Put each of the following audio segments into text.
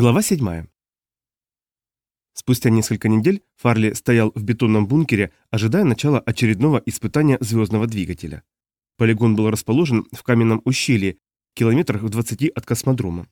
Глава 7. Спустя несколько недель Фарли стоял в бетонном бункере, ожидая начала очередного испытания звездного двигателя. Полигон был расположен в каменном ущелье, километрах в 20 от космодрома.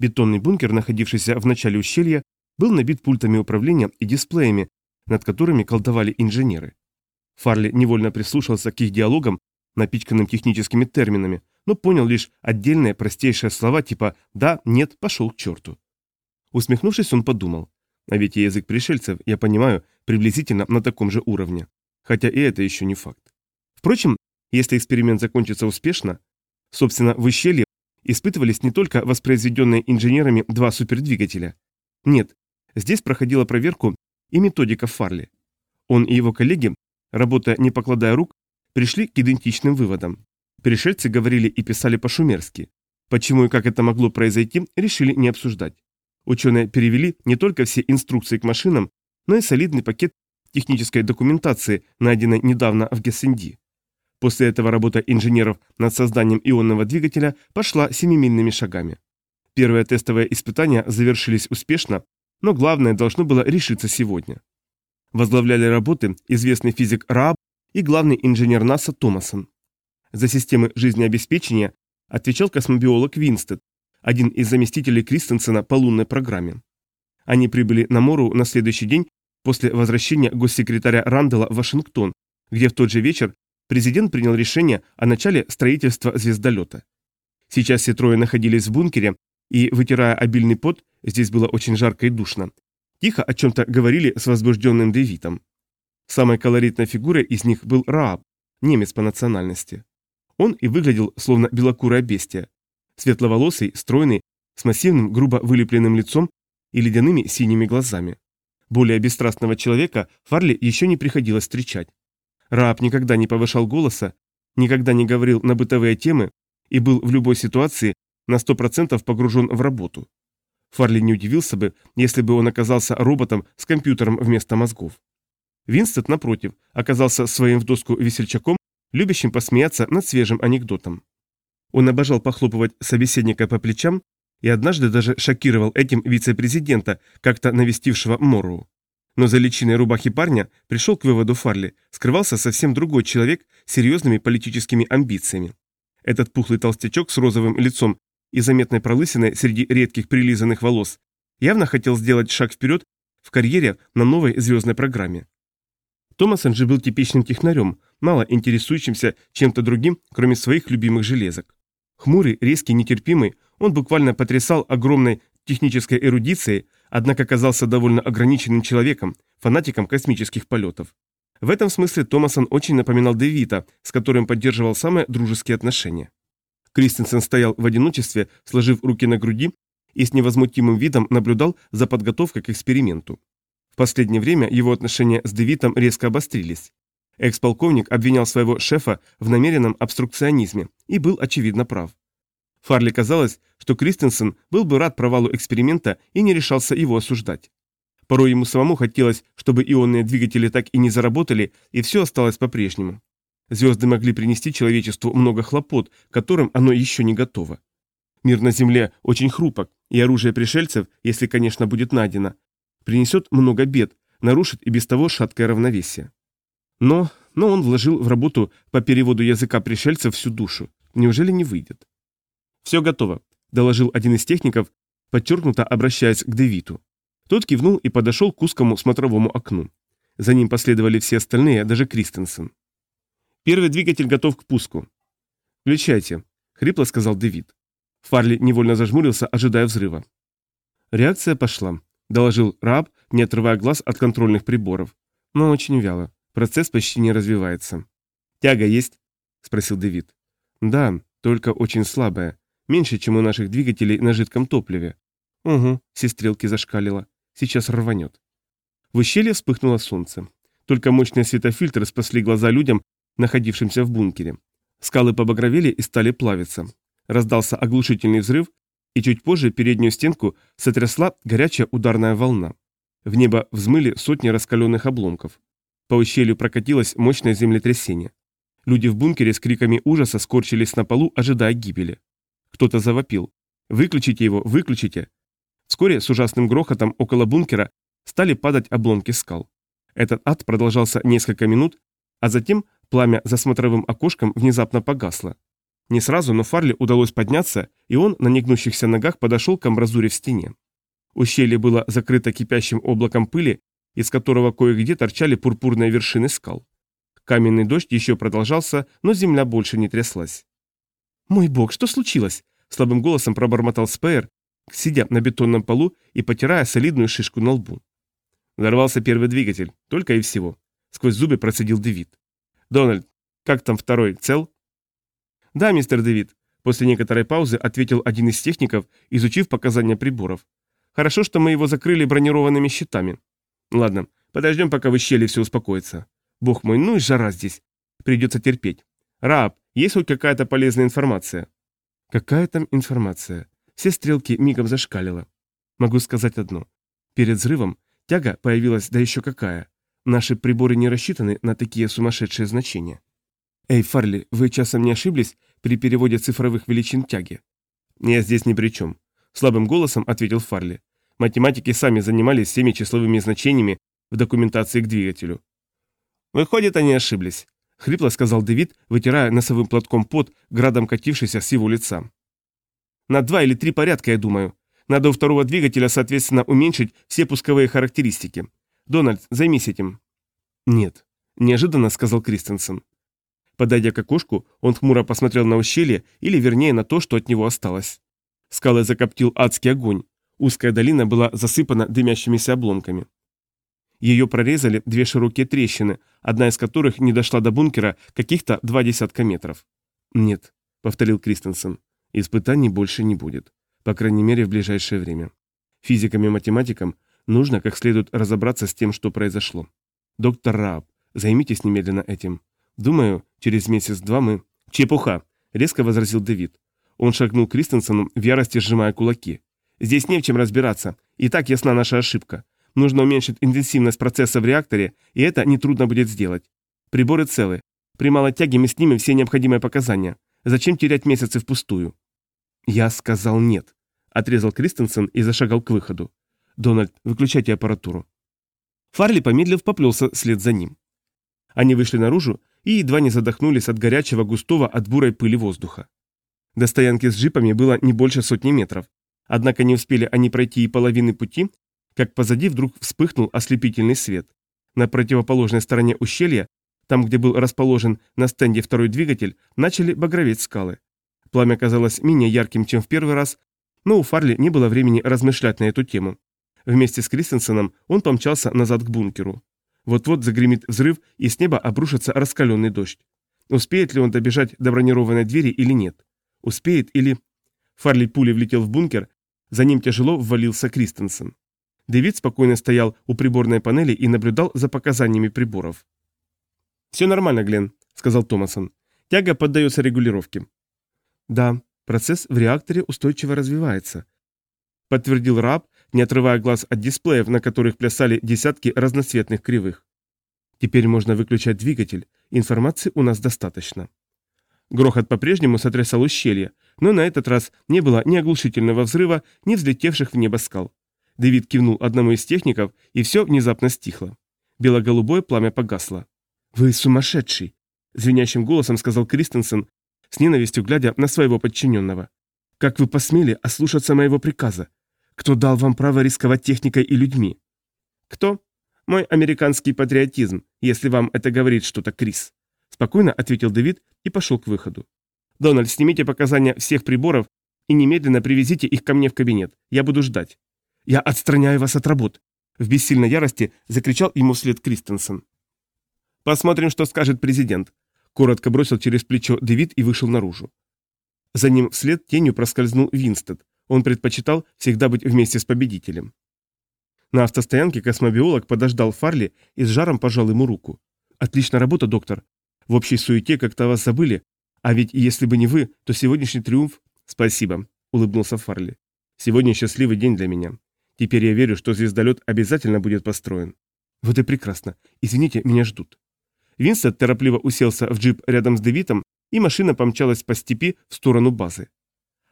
Бетонный бункер, находившийся в начале ущелья, был набит пультами управления и дисплеями, над которыми колдовали инженеры. Фарли невольно прислушался к их диалогам, напичканным техническими терминами, но понял лишь отдельные простейшие слова типа «да», «нет», «пошел к черту». Усмехнувшись, он подумал. А ведь и язык пришельцев, я понимаю, приблизительно на таком же уровне. Хотя и это еще не факт. Впрочем, если эксперимент закончится успешно, собственно, в ущелье испытывались не только воспроизведенные инженерами два супердвигателя. Нет, здесь проходила проверку и методика Фарли. Он и его коллеги, работая не покладая рук, пришли к идентичным выводам. Пришельцы говорили и писали по-шумерски. Почему и как это могло произойти, решили не обсуждать. Ученые перевели не только все инструкции к машинам, но и солидный пакет технической документации, найденной недавно в Гессенди. После этого работа инженеров над созданием ионного двигателя пошла семимильными шагами. Первые тестовые испытания завершились успешно, но главное должно было решиться сегодня. Возглавляли работы известный физик Рааб и главный инженер НАСА Томасон. За системы жизнеобеспечения отвечал космобиолог Винстед, один из заместителей Кристенсена по лунной программе. Они прибыли на Мору на следующий день после возвращения госсекретаря Рандела в Вашингтон, где в тот же вечер президент принял решение о начале строительства звездолета. Сейчас все трое находились в бункере, и, вытирая обильный пот, здесь было очень жарко и душно, тихо о чем-то говорили с возбужденным Дэвитом. Самой колоритной фигурой из них был Рааб, немец по национальности. Он и выглядел словно белокурое бестия, Светловолосый, стройный, с массивным, грубо вылепленным лицом и ледяными синими глазами. Более бесстрастного человека Фарли еще не приходилось встречать. Рааб никогда не повышал голоса, никогда не говорил на бытовые темы и был в любой ситуации на 100% погружен в работу. Фарли не удивился бы, если бы он оказался роботом с компьютером вместо мозгов. Винстед, напротив, оказался своим в доску весельчаком, любящим посмеяться над свежим анекдотом. Он обожал похлопывать собеседника по плечам и однажды даже шокировал этим вице-президента, как-то навестившего Морроу. Но за личиной рубахи парня пришел к выводу Фарли, скрывался совсем другой человек с серьезными политическими амбициями. Этот пухлый толстячок с розовым лицом и заметной пролысиной среди редких прилизанных волос явно хотел сделать шаг вперед в карьере на новой звездной программе. Томасон же был типичным технарем, мало интересующимся чем-то другим, кроме своих любимых железок. Хмурый, резкий, нетерпимый, он буквально потрясал огромной технической эрудицией, однако казался довольно ограниченным человеком, фанатиком космических полетов. В этом смысле Томасон очень напоминал Дэвита, с которым поддерживал самые дружеские отношения. Кристенсен стоял в одиночестве, сложив руки на груди и с невозмутимым видом наблюдал за подготовкой к эксперименту. В последнее время его отношения с Дэвитом резко обострились. Экс-полковник обвинял своего шефа в намеренном обструкционизме и был очевидно прав. Фарли казалось, что Кристенсен был бы рад провалу эксперимента и не решался его осуждать. Порой ему самому хотелось, чтобы ионные двигатели так и не заработали, и все осталось по-прежнему. Звезды могли принести человечеству много хлопот, которым оно еще не готово. Мир на Земле очень хрупок, и оружие пришельцев, если, конечно, будет найдено, принесет много бед, нарушит и без того шаткое равновесие. Но, но он вложил в работу по переводу языка пришельцев всю душу. Неужели не выйдет? «Все готово», – доложил один из техников, подчеркнуто обращаясь к Девиту. Тот кивнул и подошел к узкому смотровому окну. За ним последовали все остальные, даже Кристенсен. «Первый двигатель готов к пуску». «Включайте», — хрипло сказал Дэвид. Фарли невольно зажмурился, ожидая взрыва. Реакция пошла, доложил Раб, не отрывая глаз от контрольных приборов. Но очень вяло. Процесс почти не развивается. «Тяга есть?» – спросил Дэвид. «Да, только очень слабая. Меньше, чем у наших двигателей на жидком топливе». «Угу», – сестрелки зашкалила. «Сейчас рванет». В ущелье вспыхнуло солнце. Только мощные светофильтры спасли глаза людям, находившимся в бункере. Скалы побагровели и стали плавиться. Раздался оглушительный взрыв, и чуть позже переднюю стенку сотрясла горячая ударная волна. В небо взмыли сотни раскаленных обломков. По ущелью прокатилось мощное землетрясение. Люди в бункере с криками ужаса скорчились на полу, ожидая гибели. Кто-то завопил. «Выключите его, выключите!» Вскоре с ужасным грохотом около бункера стали падать обломки скал. Этот ад продолжался несколько минут, а затем пламя за смотровым окошком внезапно погасло. Не сразу, но Фарли удалось подняться, и он на негнущихся ногах подошел к амбразуре в стене. Ущелье было закрыто кипящим облаком пыли, из которого кое-где торчали пурпурные вершины скал. Каменный дождь еще продолжался, но земля больше не тряслась. «Мой бог, что случилось?» – слабым голосом пробормотал Спейер, сидя на бетонном полу и потирая солидную шишку на лбу. Взорвался первый двигатель, только и всего. Сквозь зубы процедил Дэвид. «Дональд, как там второй, цел?» «Да, мистер Дэвид», – после некоторой паузы ответил один из техников, изучив показания приборов. «Хорошо, что мы его закрыли бронированными щитами. Ладно, подождем, пока в ущелье все успокоится. Бог мой, ну и жара здесь. Придется терпеть. Раб, есть хоть какая-то полезная информация?» «Какая там информация?» Все стрелки мигом зашкалило. Могу сказать одно. Перед взрывом тяга появилась, да еще какая. Наши приборы не рассчитаны на такие сумасшедшие значения. Эй, Фарли, вы часом не ошиблись при переводе цифровых величин тяги? Я здесь ни при чем. Слабым голосом ответил Фарли. Математики сами занимались всеми числовыми значениями в документации к двигателю. Выходит, они ошиблись. Хрипло сказал Дэвид, вытирая носовым платком пот, градом катившийся с его лица. На два или три порядка, я думаю. Надо у второго двигателя, соответственно, уменьшить все пусковые характеристики. Дональд, займись этим». «Нет», – неожиданно сказал Кристенсен. Подойдя к окошку, он хмуро посмотрел на ущелье, или вернее на то, что от него осталось. Скалы закоптил адский огонь. Узкая долина была засыпана дымящимися обломками. Ее прорезали две широкие трещины, одна из которых не дошла до бункера каких-то два десятка метров. «Нет», — повторил Кристенсен, — «испытаний больше не будет, по крайней мере в ближайшее время. Физикам и математикам нужно как следует разобраться с тем, что произошло. Доктор Рааб, займитесь немедленно этим. Думаю, через месяц-два мы...» «Чепуха!» — резко возразил Дэвид. Он шагнул Кристенсену, в ярости сжимая кулаки. «Здесь не в чем разбираться. И так ясна наша ошибка. Нужно уменьшить интенсивность процесса в реакторе, и это нетрудно будет сделать. Приборы целы. При малой тяге мы снимем все необходимые показания. Зачем терять месяцы впустую?» «Я сказал нет», — отрезал Кристенсен и зашагал к выходу. «Дональд, выключайте аппаратуру». Фарли, помедлив, поплелся след за ним. Они вышли наружу и едва не задохнулись от горячего, густого, от бурой пыли воздуха. До стоянки с джипами было не больше сотни метров. Однако не успели они пройти и половины пути, как позади вдруг вспыхнул ослепительный свет. На противоположной стороне ущелья, там, где был расположен на стенде второй двигатель, начали багроветь скалы. Пламя казалось менее ярким, чем в первый раз, но у Фарли не было времени размышлять на эту тему. Вместе с Кристенсеном он помчался назад к бункеру. Вот-вот загремит взрыв, и с неба обрушится раскаленный дождь. Успеет ли он добежать до бронированной двери или нет? Успеет или... Фарли пулей влетел в бункер, за ним тяжело ввалился Кристенсен. Дэвид спокойно стоял у приборной панели и наблюдал за показаниями приборов. «Все нормально, Глен», — сказал Томасон. «Тяга поддается регулировке». «Да, процесс в реакторе устойчиво развивается», — подтвердил Раб, не отрывая глаз от дисплеев, на которых плясали десятки разноцветных кривых. «Теперь можно выключать двигатель, информации у нас достаточно». Грохот по-прежнему сотрясал ущелье, но на этот раз не было ни оглушительного взрыва, ни взлетевших в небо скал. Дэвид кивнул одному из техников, и все внезапно стихло. Бело-голубое пламя погасло. «Вы сумасшедший!» – звенящим голосом сказал Кристенсен, с ненавистью глядя на своего подчиненного. «Как вы посмели ослушаться моего приказа? Кто дал вам право рисковать техникой и людьми?» «Кто?» «Мой американский патриотизм, если вам это говорит что-то, Крис», – спокойно ответил Дэвид и пошел к выходу. «Дональд, снимите показания всех приборов и немедленно привезите их ко мне в кабинет. Я буду ждать». «Я отстраняю вас от работ!» В бессильной ярости закричал ему вслед Кристенсен. «Посмотрим, что скажет президент», — коротко бросил через плечо Дэвид и вышел наружу. За ним вслед тенью проскользнул Винстед. Он предпочитал всегда быть вместе с победителем. На автостоянке космобиолог подождал Фарли и с жаром пожал ему руку. «Отличная работа, доктор. В общей суете как-то вас забыли. А ведь если бы не вы, то сегодняшний триумф...» «Спасибо», — улыбнулся Фарли. «Сегодня счастливый день для меня. Теперь я верю, что звездолет обязательно будет построен. Вот и прекрасно. Извините, меня ждут. Винстед торопливо уселся в джип рядом с Дэвитом, и машина помчалась по степи в сторону базы.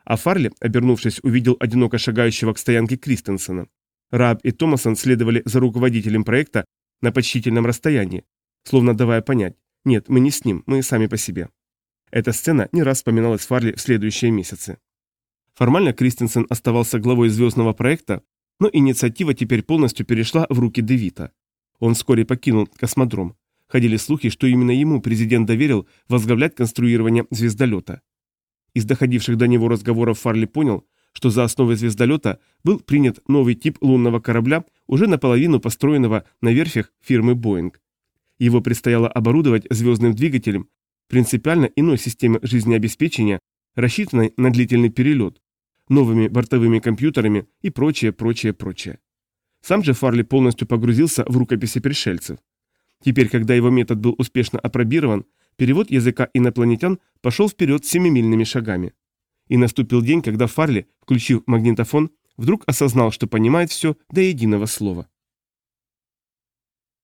А Фарли, обернувшись, увидел одиноко шагающего к стоянке Кристенсена. Раб и Томасон следовали за руководителем проекта на почтительном расстоянии, словно давая понять, нет, мы не с ним, мы сами по себе. Эта сцена не раз вспоминалась Фарли в следующие месяцы. Формально Кристенсен оставался главой звездного проекта, но инициатива теперь полностью перешла в руки Девита. Он вскоре покинул космодром. Ходили слухи, что именно ему президент доверил возглавлять конструирование звездолета. Из доходивших до него разговоров Фарли понял, что за основой звездолета был принят новый тип лунного корабля, уже наполовину построенного на верфях фирмы Boeing. Его предстояло оборудовать звездным двигателем, принципиально иной системой жизнеобеспечения, рассчитанной на длительный перелет, новыми бортовыми компьютерами и прочее, прочее, прочее. Сам же Фарли полностью погрузился в рукописи пришельцев. Теперь, когда его метод был успешно опробирован, перевод языка инопланетян пошел вперед семимильными шагами. И наступил день, когда Фарли, включив магнитофон, вдруг осознал, что понимает все до единого слова.